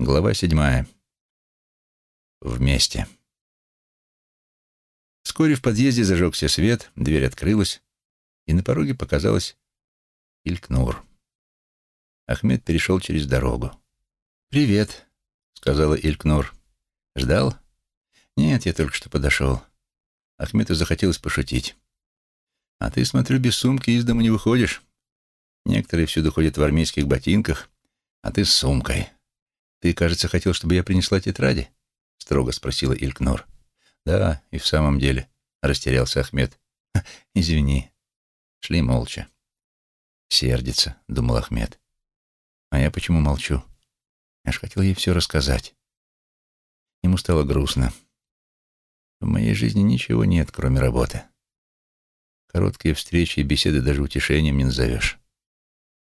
Глава седьмая. Вместе. Вскоре в подъезде зажегся свет, дверь открылась, и на пороге показалась Илькнур. Ахмед перешел через дорогу. «Привет», — сказала Илькнур. «Ждал?» «Нет, я только что подошел». Ахмету захотелось пошутить. «А ты, смотрю, без сумки из дома не выходишь. Некоторые всюду ходят в армейских ботинках, а ты с сумкой». «Ты, кажется, хотел, чтобы я принесла тетради?» — строго спросила Илькнор. «Да, и в самом деле», — растерялся Ахмед. «Извини». Шли молча. «Сердится», — думал Ахмед. «А я почему молчу? Я ж хотел ей все рассказать». Ему стало грустно. В моей жизни ничего нет, кроме работы. Короткие встречи и беседы даже утешением не назовешь.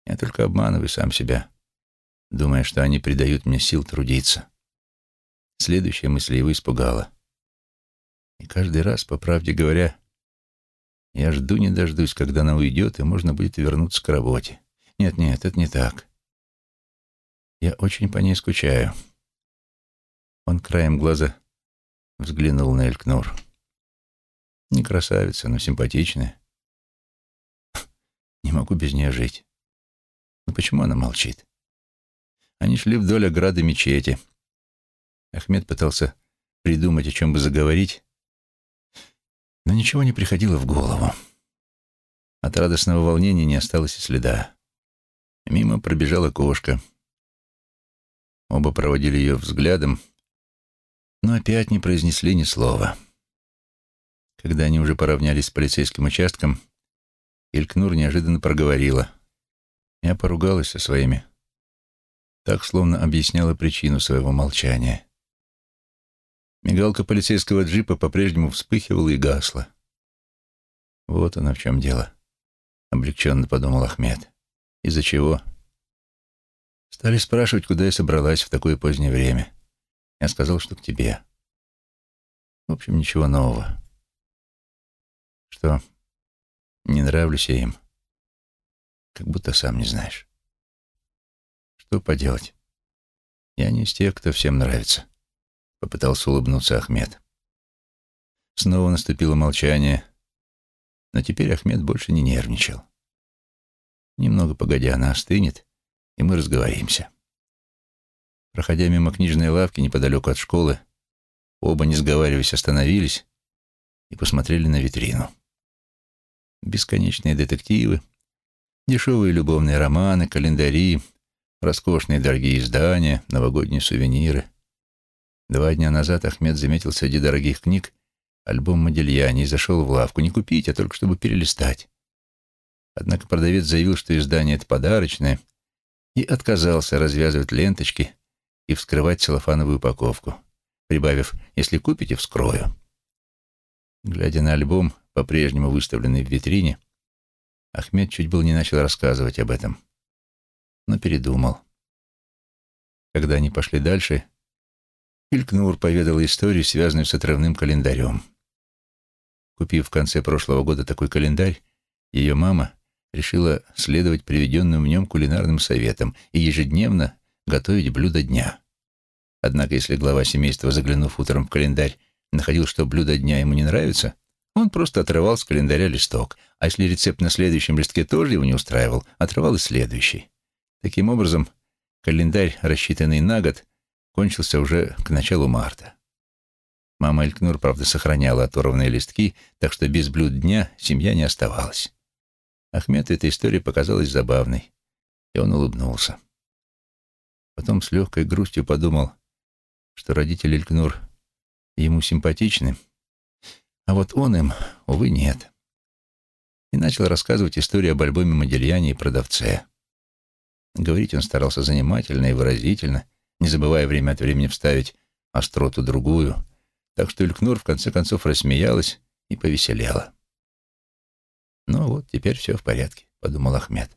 Я только обманываю сам себя думая, что они придают мне сил трудиться. Следующая мысль его испугала. И каждый раз, по правде говоря, я жду не дождусь, когда она уйдет, и можно будет вернуться к работе. Нет, нет, это не так. Я очень по ней скучаю. Он краем глаза взглянул на Элькнур. Не красавица, но симпатичная. Не могу без нее жить. Но почему она молчит? Они шли вдоль ограды мечети. Ахмед пытался придумать, о чем бы заговорить, но ничего не приходило в голову. От радостного волнения не осталось и следа. Мимо пробежала кошка. Оба проводили ее взглядом, но опять не произнесли ни слова. Когда они уже поравнялись с полицейским участком, Илькнур неожиданно проговорила. Я поругалась со своими так, словно объясняла причину своего молчания. Мигалка полицейского джипа по-прежнему вспыхивала и гасла. «Вот оно в чем дело», — облегченно подумал Ахмед. «Из-за чего?» Стали спрашивать, куда я собралась в такое позднее время. Я сказал, что к тебе. В общем, ничего нового. Что, не нравлюсь я им? Как будто сам не знаешь. Что поделать? Я не из тех, кто всем нравится. Попытался улыбнуться Ахмед. Снова наступило молчание, но теперь Ахмед больше не нервничал. Немного погодя, она остынет, и мы разговоримся. Проходя мимо книжной лавки неподалеку от школы, оба, не сговариваясь, остановились и посмотрели на витрину. Бесконечные детективы, дешевые любовные романы, календари, Роскошные дорогие издания, новогодние сувениры. Два дня назад Ахмед заметил среди дорогих книг альбом Модельяни и зашел в лавку. Не купить, а только чтобы перелистать. Однако продавец заявил, что издание это подарочное, и отказался развязывать ленточки и вскрывать целлофановую упаковку, прибавив «если купите, вскрою». Глядя на альбом, по-прежнему выставленный в витрине, Ахмед чуть был не начал рассказывать об этом но передумал. Когда они пошли дальше, Илькнур поведала историю, связанную с отрывным календарем. Купив в конце прошлого года такой календарь, ее мама решила следовать приведенным в нем кулинарным советам и ежедневно готовить блюдо дня. Однако, если глава семейства, заглянув утром в календарь, находил, что блюдо дня ему не нравится, он просто отрывал с календаря листок, а если рецепт на следующем листке тоже его не устраивал, отрывал и следующий. Таким образом, календарь, рассчитанный на год, кончился уже к началу марта. Мама Элькнур, правда, сохраняла оторванные листки, так что без блюд дня семья не оставалась. Ахмету эта история показалась забавной, и он улыбнулся. Потом с легкой грустью подумал, что родители Элькнур ему симпатичны, а вот он им, увы, нет. И начал рассказывать историю об альбоме Модельяне и продавце. Говорить он старался занимательно и выразительно, не забывая время от времени вставить остроту другую, так что Илькнур в конце концов рассмеялась и повеселела. «Ну вот, теперь все в порядке», — подумал Ахмед.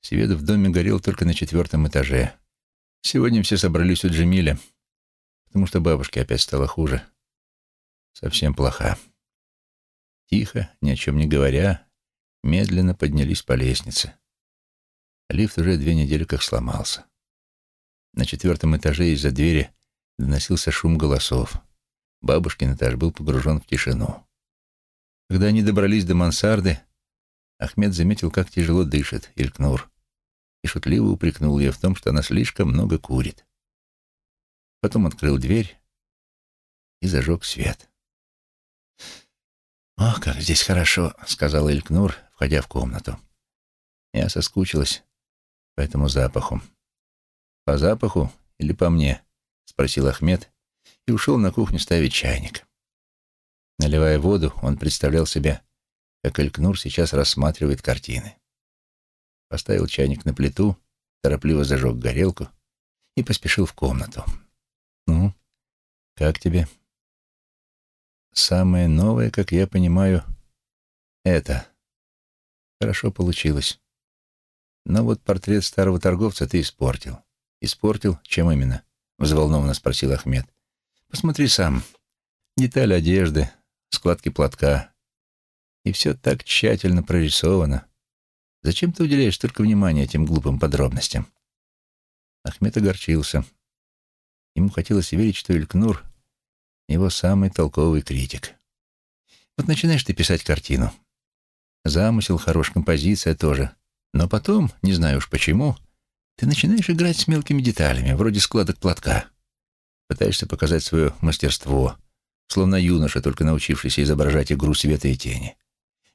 Свет в доме горел только на четвертом этаже. Сегодня все собрались у Джемиля, потому что бабушке опять стало хуже. Совсем плохо. Тихо, ни о чем не говоря, медленно поднялись по лестнице. Лифт уже две недели как сломался. На четвертом этаже из-за двери доносился шум голосов. Бабушкин этаж был погружен в тишину. Когда они добрались до мансарды, Ахмед заметил, как тяжело дышит Илькнур, и шутливо упрекнул ее в том, что она слишком много курит. Потом открыл дверь и зажег свет. «Ох, как здесь хорошо», — сказала Илькнур, входя в комнату. Я соскучилась по этому запаху. «По запаху или по мне?» — спросил Ахмед и ушел на кухню ставить чайник. Наливая воду, он представлял себе, как Элькнур сейчас рассматривает картины. Поставил чайник на плиту, торопливо зажег горелку и поспешил в комнату. «Ну, как тебе?» «Самое новое, как я понимаю, это. Хорошо получилось. Но вот портрет старого торговца ты испортил. Испортил? Чем именно?» — взволнованно спросил Ахмед. «Посмотри сам. Детали одежды, складки платка. И все так тщательно прорисовано. Зачем ты уделяешь столько внимания этим глупым подробностям?» Ахмед огорчился. Ему хотелось верить, что Илькнур — его самый толковый критик. Вот начинаешь ты писать картину. Замысел хорош, композиция тоже. Но потом, не знаю уж почему, ты начинаешь играть с мелкими деталями, вроде складок платка. Пытаешься показать свое мастерство, словно юноша, только научившийся изображать игру света и тени.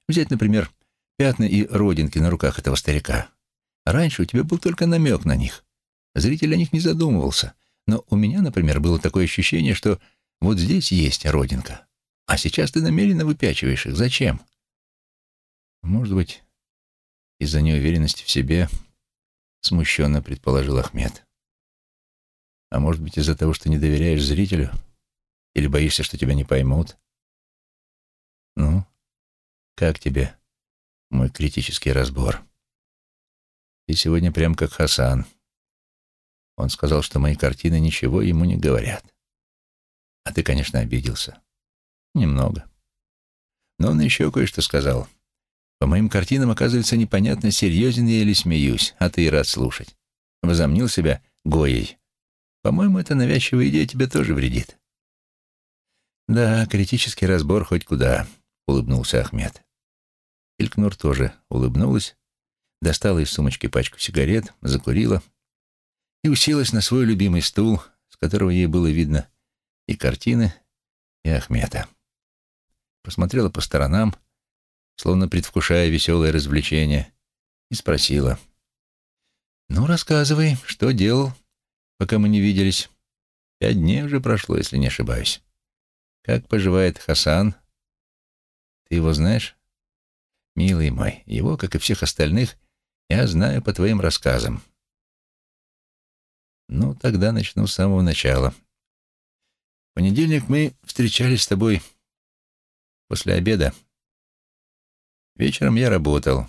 Взять, например, пятна и родинки на руках этого старика. раньше у тебя был только намек на них. Зритель о них не задумывался. Но у меня, например, было такое ощущение, что вот здесь есть родинка. А сейчас ты намеренно выпячиваешь их. Зачем? Может быть, из-за неуверенности в себе — смущенно предположил Ахмед. «А может быть, из-за того, что не доверяешь зрителю? Или боишься, что тебя не поймут?» «Ну, как тебе мой критический разбор?» «Ты сегодня прям как Хасан. Он сказал, что мои картины ничего ему не говорят. А ты, конечно, обиделся. Немного. Но он еще кое-что сказал. По моим картинам, оказывается, непонятно, серьезен я или смеюсь, а ты и рад слушать. Возомнил себя Гоей. По-моему, эта навязчивая идея тебе тоже вредит. Да, критический разбор хоть куда, улыбнулся Ахмед. Илькнур тоже улыбнулась, достала из сумочки пачку сигарет, закурила и уселась на свой любимый стул, с которого ей было видно и картины, и Ахмета. Посмотрела по сторонам, словно предвкушая веселое развлечение, и спросила. «Ну, рассказывай, что делал, пока мы не виделись? Пять дней уже прошло, если не ошибаюсь. Как поживает Хасан? Ты его знаешь?» «Милый мой, его, как и всех остальных, я знаю по твоим рассказам». «Ну, тогда начну с самого начала. В понедельник мы встречались с тобой после обеда Вечером я работал.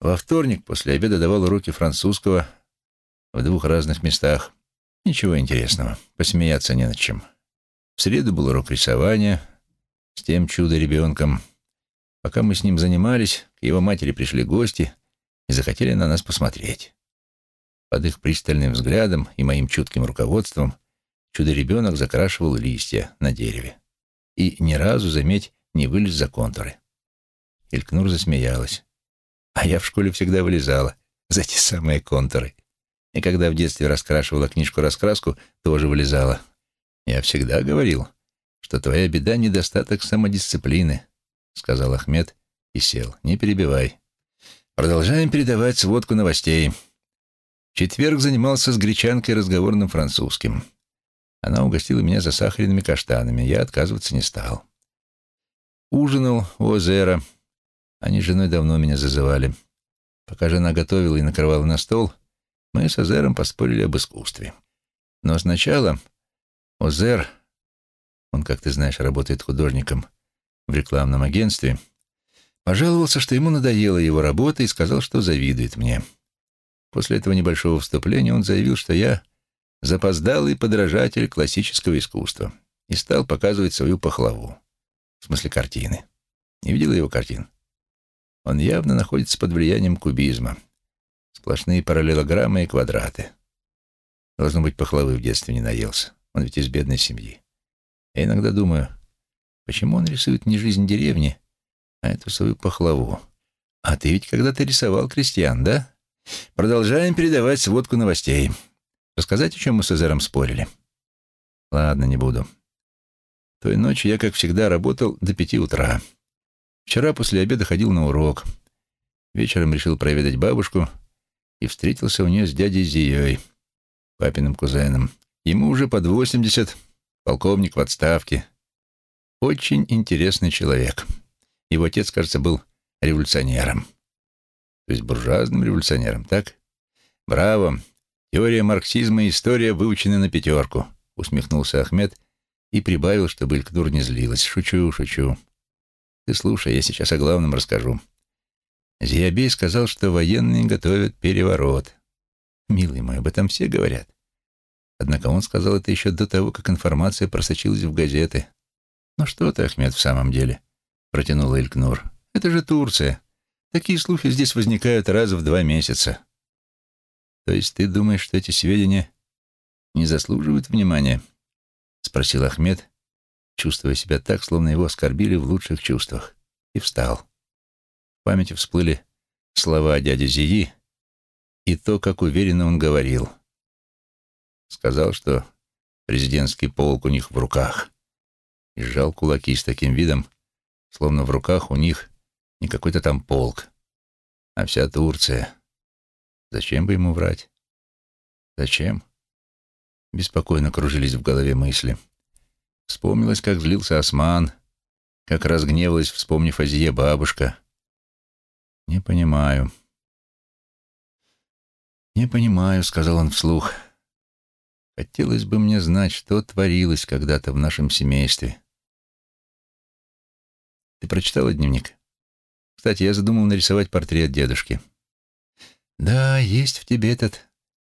Во вторник после обеда давал уроки французского в двух разных местах. Ничего интересного, посмеяться не над чем. В среду был урок рисования с тем чудо-ребенком. Пока мы с ним занимались, к его матери пришли гости и захотели на нас посмотреть. Под их пристальным взглядом и моим чутким руководством чудо-ребенок закрашивал листья на дереве. И ни разу, заметь, не вылез за контуры. Илькнур засмеялась. А я в школе всегда вылезала за те самые контуры. И когда в детстве раскрашивала книжку-раскраску, тоже вылезала. Я всегда говорил, что твоя беда — недостаток самодисциплины, — сказал Ахмед и сел. Не перебивай. Продолжаем передавать сводку новостей. Четверг занимался с гречанкой разговорным французским. Она угостила меня засахаренными каштанами. Я отказываться не стал. Ужинал у озера — они женой давно меня зазывали. Пока жена готовила и накрывала на стол, мы с Озером поспорили об искусстве. Но сначала Озер, он, как ты знаешь, работает художником в рекламном агентстве, пожаловался, что ему надоела его работа и сказал, что завидует мне. После этого небольшого вступления он заявил, что я запоздалый подражатель классического искусства и стал показывать свою пахлаву, в смысле картины. Не видела его картин? Он явно находится под влиянием кубизма. Сплошные параллелограммы и квадраты. Должно быть, пахлавы в детстве не наелся. Он ведь из бедной семьи. Я иногда думаю, почему он рисует не жизнь деревни, а эту свою пахлаву. А ты ведь когда-то рисовал крестьян, да? Продолжаем передавать сводку новостей. Рассказать, о чем мы с Эзером спорили? Ладно, не буду. Той ночью я, как всегда, работал до пяти утра. Вчера после обеда ходил на урок. Вечером решил проведать бабушку и встретился у нее с дядей Зией, папиным кузеном. Ему уже под восемьдесят, полковник в отставке. Очень интересный человек. Его отец, кажется, был революционером. То есть буржуазным революционером, так? Браво! Теория марксизма и история выучены на пятерку, усмехнулся Ахмед и прибавил, чтобы Илькнур не злилась. Шучу, шучу. Ты слушай, я сейчас о главном расскажу. Зиябей сказал, что военные готовят переворот. Милый мой, об этом все говорят. Однако он сказал это еще до того, как информация просочилась в газеты. «Ну что ты, Ахмед, в самом деле?» — протянула Илькнур. «Это же Турция. Такие слухи здесь возникают раз в два месяца. То есть ты думаешь, что эти сведения не заслуживают внимания? Спросил Ахмед, чувствуя себя так, словно его оскорбили в лучших чувствах, и встал. В памяти всплыли слова дяди Зии и то, как уверенно он говорил. Сказал, что президентский полк у них в руках, и сжал кулаки с таким видом, словно в руках у них не какой-то там полк, а вся Турция. Зачем бы ему врать? Зачем? Беспокойно кружились в голове мысли. Вспомнилось, как злился Осман, как разгневалась, вспомнив о Зие бабушка. «Не понимаю». «Не понимаю», — сказал он вслух. «Хотелось бы мне знать, что творилось когда-то в нашем семействе». «Ты прочитала дневник?» Кстати, я задумал нарисовать портрет дедушки. Да, есть в тебе этот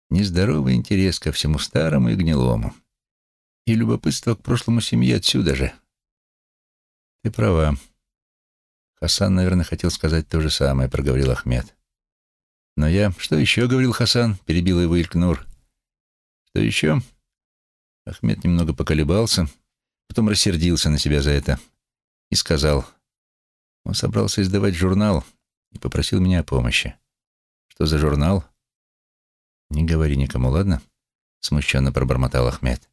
нездоровый интерес ко всему старому и гнилому. И любопытство к прошлому семье отсюда же. Ты права. Хасан, наверное, хотел сказать то же самое, проговорил Ахмед. Но я... Что еще, говорил Хасан? Перебил его Илькнур. Что еще? Ахмед немного поколебался, потом рассердился на себя за это и сказал — он собрался издавать журнал и попросил меня о помощи. Что за журнал? Не говори никому, ладно? Смущенно пробормотал Ахмед.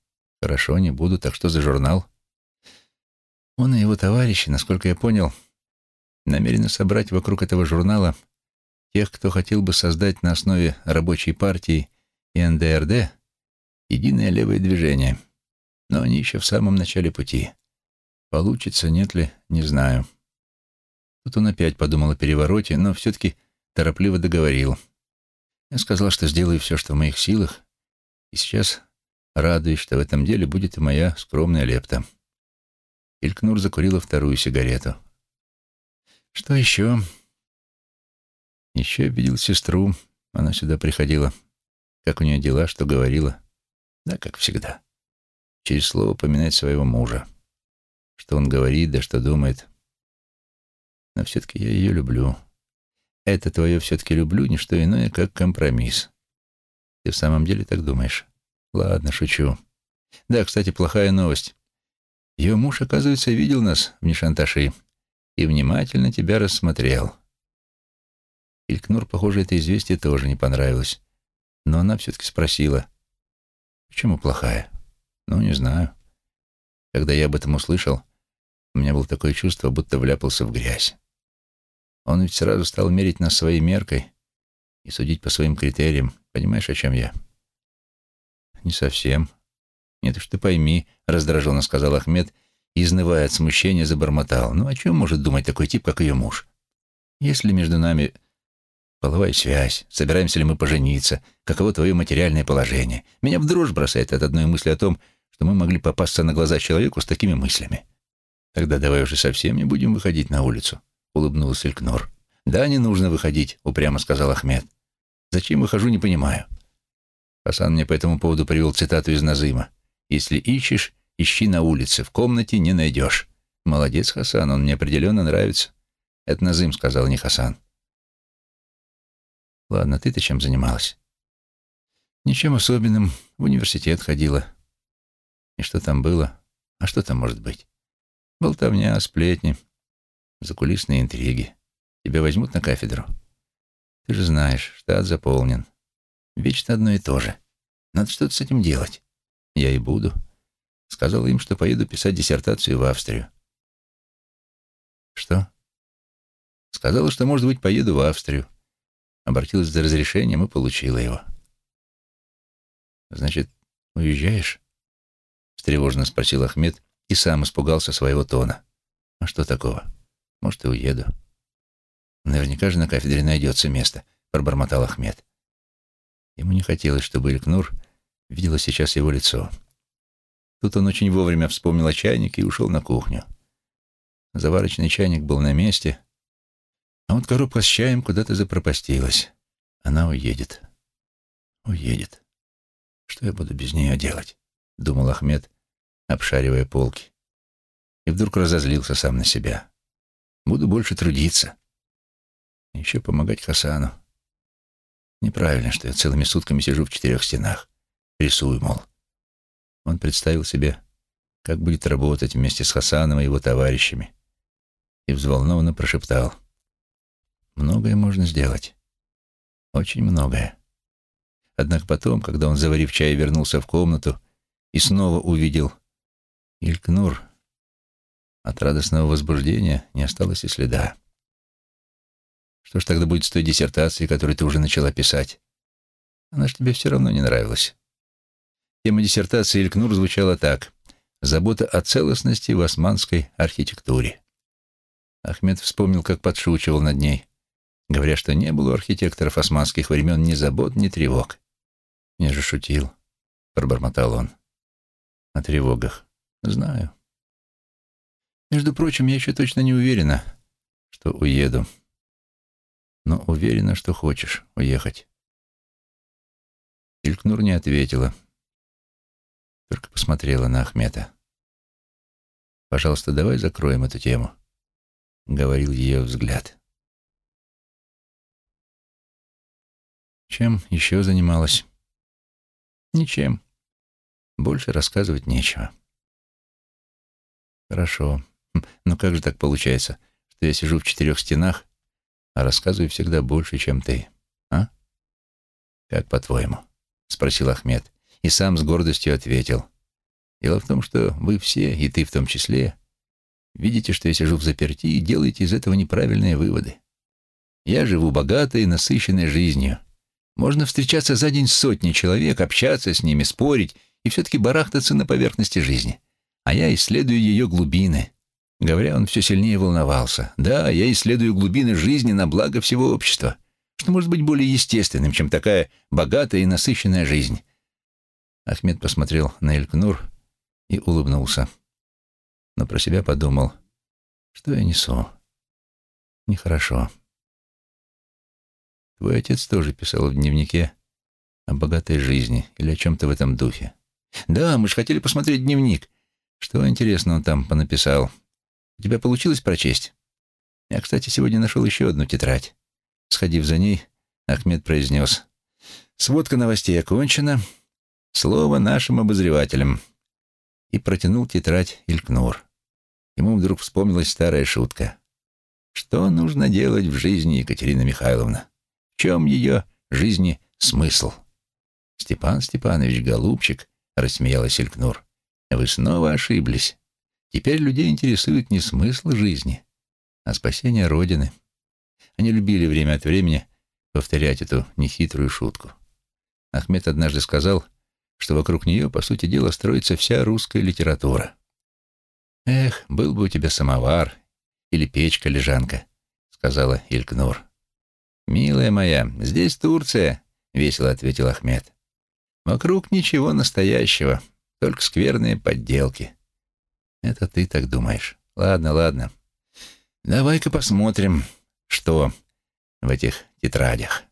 Хорошо, не буду. Так что за журнал? Он и его товарищи, насколько я понял, намерены собрать вокруг этого журнала тех, кто хотел бы создать на основе рабочей партии и НДРД единое левое движение. Но они еще в самом начале пути. Получится, нет ли, не знаю. Тут он опять подумал о перевороте, но все-таки торопливо договорил. Я сказал, что сделаю все, что в моих силах, и сейчас радуюсь, что в этом деле будет и моя скромная лепта. Илькнур закурила вторую сигарету. Что еще? Еще видел сестру. Она сюда приходила. Как у нее дела, что говорила? Да, как всегда. Через слово поминать своего мужа. Что он говорит, да что думает. Но все-таки я ее люблю. Это твое все-таки люблю, не что иное, как компромисс. Ты в самом деле так думаешь? Ладно, шучу. Да, кстати, плохая новость. Ее муж, оказывается, видел нас в Нишанташи и внимательно тебя рассмотрел. Илькнур, похоже, это известие тоже не понравилось. Но она все-таки спросила. Почему плохая? Ну, не знаю. Когда я об этом услышал, у меня было такое чувство, будто вляпался в грязь. Он ведь сразу стал мерить нас своей меркой и судить по своим критериям. Понимаешь, о чем я? Не совсем. Нет уж ты пойми, раздраженно сказал Ахмед изнывая от смущения, забормотал. Ну, о чем может думать такой тип, как ее муж? Если между нами половая связь, собираемся ли мы пожениться, каково твое материальное положение. Меня в дрожь бросает от одной мысли о том, что мы могли попасться на глаза человеку с такими мыслями. Тогда давай уже совсем не будем выходить на улицу улыбнулся Элькнор. «Да, не нужно выходить», — упрямо сказал Ахмед. «Зачем выхожу, не понимаю». Хасан мне по этому поводу привел цитату из Назыма. «Если ищешь, ищи на улице, в комнате не найдешь». «Молодец, Хасан, он мне определенно нравится». «Это Назым», — сказал, не Хасан. «Ладно, ты-то чем занималась?» Ничем особенным. В университет ходила. И что там было? А что там может быть? Болтовня, сплетни, закулисные интриги. Тебя возьмут на кафедру? Ты же знаешь, штат заполнен. Вечно одно и то же. Надо что-то с этим делать. Я и буду. Сказала им, что поеду писать диссертацию в Австрию. Что? Сказала, что, может быть, поеду в Австрию. Обратилась за разрешением и получила его. Значит, уезжаешь? Встревоженно спросил Ахмед и сам испугался своего тона. А что такого? Может, и уеду. Наверняка же на кафедре найдется место, пробормотал Ахмед. Ему не хотелось, чтобы Илькнур видела сейчас его лицо. Тут он очень вовремя вспомнил о чайнике и ушел на кухню. Заварочный чайник был на месте, а вот коробка с чаем куда-то запропастилась. Она уедет. Уедет. Что я буду без нее делать? Думал Ахмед, обшаривая полки. И вдруг разозлился сам на себя. Буду больше трудиться. Еще помогать Хасану. Неправильно, что я целыми сутками сижу в четырех стенах. Рисую, мол. Он представил себе, как будет работать вместе с Хасаном и его товарищами, и взволнованно прошептал. «Многое можно сделать. Очень многое». Однако потом, когда он, заварив чай, вернулся в комнату и снова увидел Илькнур, от радостного возбуждения не осталось и следа. Что ж тогда будет с той диссертацией, которую ты уже начала писать? Она ж тебе все равно не нравилась. Тема диссертации Илькнур звучала так «Забота о целостности в османской архитектуре». Ахмед вспомнил, как подшучивал над ней, говоря, что не было у архитекторов османских времен ни забот, ни тревог. «Я же шутил», — пробормотал он. «О тревогах. Знаю. Между прочим, я еще точно не уверена, что уеду. Но уверена, что хочешь уехать». Илькнур не ответила только посмотрела на Ахмета. «Пожалуйста, давай закроем эту тему», — говорил ее взгляд. Чем еще занималась? Ничем. Больше рассказывать нечего. Хорошо. Хм, но как же так получается, что я сижу в четырех стенах, а рассказываю всегда больше, чем ты, а? Как по-твоему? Спросил Ахмед и сам с гордостью ответил. «Дело в том, что вы все, и ты в том числе, видите, что я сижу в заперти и делаете из этого неправильные выводы. Я живу богатой, насыщенной жизнью. Можно встречаться за день с сотней человек, общаться с ними, спорить и все-таки барахтаться на поверхности жизни. А я исследую ее глубины». Говоря, он все сильнее волновался. «Да, я исследую глубины жизни на благо всего общества. Что может быть более естественным, чем такая богатая и насыщенная жизнь?» Ахмед посмотрел на Элькнур и улыбнулся. Но про себя подумал, что я несу. Нехорошо. Твой отец тоже писал в дневнике о богатой жизни или о чем-то в этом духе. Да, мы же хотели посмотреть дневник. Что интересного он там понаписал? У тебя получилось прочесть? Я, кстати, сегодня нашел еще одну тетрадь. Сходив за ней, Ахмед произнес. Сводка новостей окончена. Слово нашим обозревателям. И протянул тетрадь Илькнур. Ему вдруг вспомнилась старая шутка. Что нужно делать в жизни, Екатерина Михайловна? В чем ее жизни смысл? Степан Степанович, голубчик, рассмеялась Илькнур. Вы снова ошиблись. Теперь людей интересует не смысл жизни, а спасение Родины. Они любили время от времени повторять эту нехитрую шутку. Ахмед однажды сказал, что вокруг нее, по сути дела, строится вся русская литература. «Эх, был бы у тебя самовар или печка-лежанка», — сказала Илькнур. «Милая моя, здесь Турция», — весело ответил Ахмед. «Вокруг ничего настоящего, только скверные подделки». «Это ты так думаешь. Ладно, ладно. Давай-ка посмотрим, что в этих тетрадях».